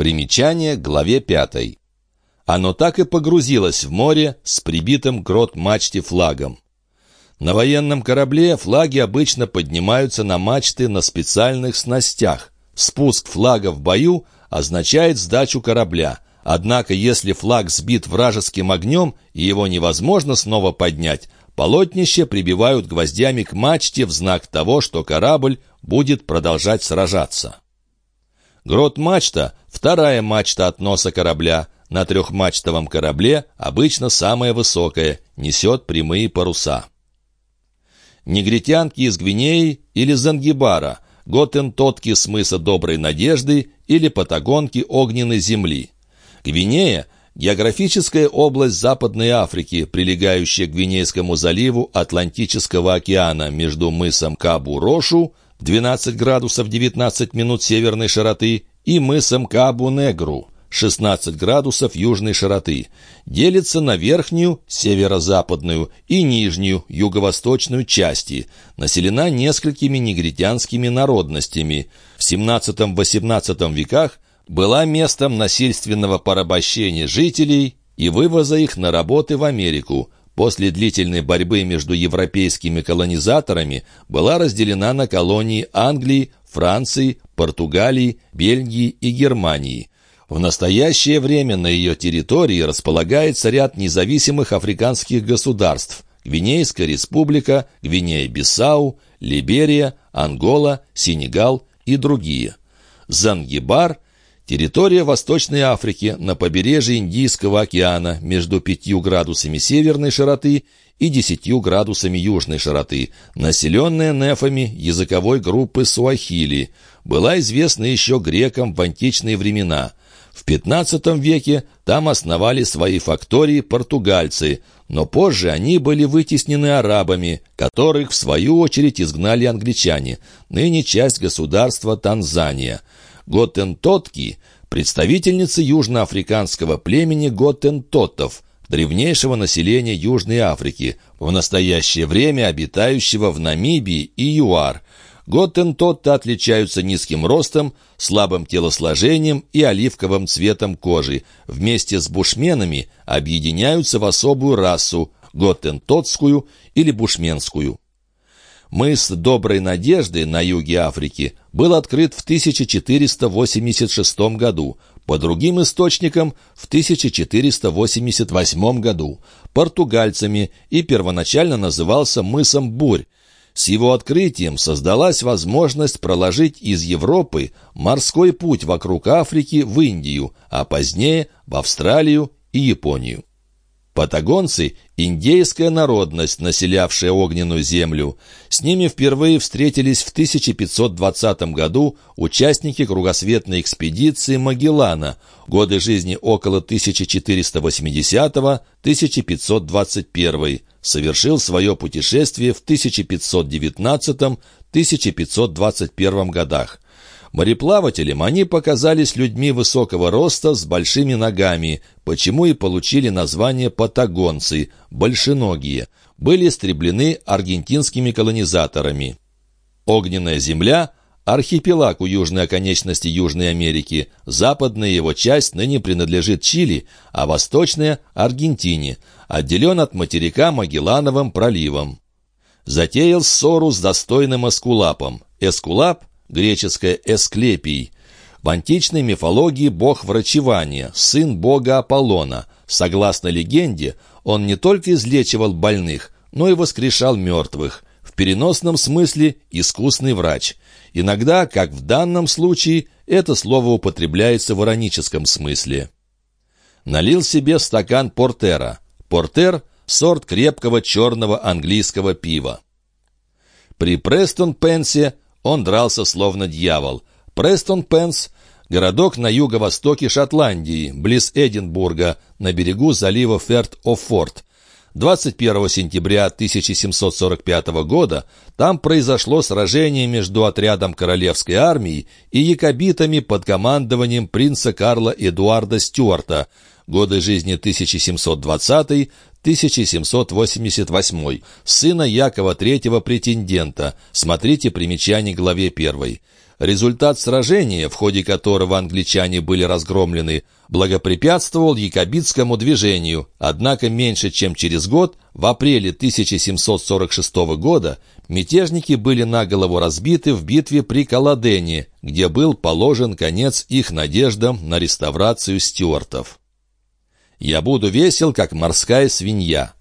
Примечание к главе 5. Оно так и погрузилось в море с прибитым грот мачте флагом. На военном корабле флаги обычно поднимаются на мачты на специальных снастях. Спуск флага в бою означает сдачу корабля. Однако, если флаг сбит вражеским огнем и его невозможно снова поднять, полотнище прибивают гвоздями к мачте в знак того, что корабль будет продолжать сражаться. Грот-мачта — вторая мачта от носа корабля. На трехмачтовом корабле обычно самая высокая, несет прямые паруса. Негритянки из Гвинеи или Зангибара, готентотки с мыса Доброй Надежды или патагонки Огненной Земли. Гвинея — географическая область Западной Африки, прилегающая к Гвинейскому заливу Атлантического океана между мысом Кабу-Рошу 12 градусов 19 минут северной широты и мысом Кабу-Негру. 16 градусов южной широты, делится на верхнюю, северо-западную и нижнюю, юго-восточную части, населена несколькими негритянскими народностями. В XVII-XVIII веках была местом насильственного порабощения жителей и вывоза их на работы в Америку – после длительной борьбы между европейскими колонизаторами была разделена на колонии Англии, Франции, Португалии, Бельгии и Германии. В настоящее время на ее территории располагается ряд независимых африканских государств – Гвинейская республика, Гвинея-Бисау, Либерия, Ангола, Сенегал и другие. Зангибар – Территория Восточной Африки на побережье Индийского океана между 5 градусами северной широты и 10 градусами южной широты, населенная нефами языковой группы суахили, была известна еще грекам в античные времена. В XV веке там основали свои фактории португальцы, но позже они были вытеснены арабами, которых в свою очередь изгнали англичане, ныне часть государства Танзания – Готентотки – представительницы южноафриканского племени готентотов, древнейшего населения Южной Африки, в настоящее время обитающего в Намибии и ЮАР. Готентотты отличаются низким ростом, слабым телосложением и оливковым цветом кожи. Вместе с бушменами объединяются в особую расу – готентотскую или бушменскую. Мыс Доброй Надежды на юге Африки был открыт в 1486 году, по другим источникам в 1488 году, португальцами и первоначально назывался мысом Бурь. С его открытием создалась возможность проложить из Европы морской путь вокруг Африки в Индию, а позднее в Австралию и Японию. Патагонцы – индейская народность, населявшая огненную землю. С ними впервые встретились в 1520 году участники кругосветной экспедиции Магеллана, годы жизни около 1480-1521, совершил свое путешествие в 1519-1521 годах. Мореплавателям они показались людьми высокого роста с большими ногами, почему и получили название патагонцы, большеногие, были истреблены аргентинскими колонизаторами. Огненная земля – архипелаг у южной оконечности Южной Америки, западная его часть ныне принадлежит Чили, а восточная – Аргентине, отделен от материка Магеллановым проливом. Затеял ссору с достойным Эскулапом. Эскулап греческое «эсклепий». В античной мифологии бог врачевания, сын бога Аполлона. Согласно легенде, он не только излечивал больных, но и воскрешал мертвых. В переносном смысле искусный врач. Иногда, как в данном случае, это слово употребляется в ироническом смысле. Налил себе стакан портера. Портер – сорт крепкого черного английского пива. При Престон-Пенсе он дрался словно дьявол. Престон-Пенс — городок на юго-востоке Шотландии, близ Эдинбурга, на берегу залива Ферт-О'Форт. 21 сентября 1745 года там произошло сражение между отрядом королевской армии и якобитами под командованием принца Карла Эдуарда Стюарта, годы жизни 1720-1788, сына Якова III претендента. Смотрите примечание главе 1. Результат сражения, в ходе которого англичане были разгромлены, благопрепятствовал якобитскому движению, однако меньше чем через год, в апреле 1746 года, мятежники были наголову разбиты в битве при Каладене, где был положен конец их надеждам на реставрацию стюартов. «Я буду весел, как морская свинья».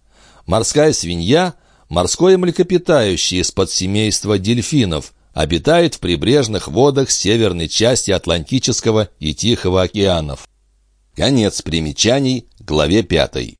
Морская свинья – морское млекопитающее из подсемейства дельфинов – обитает в прибрежных водах северной части Атлантического и Тихого океанов. Конец примечаний, главе пятой.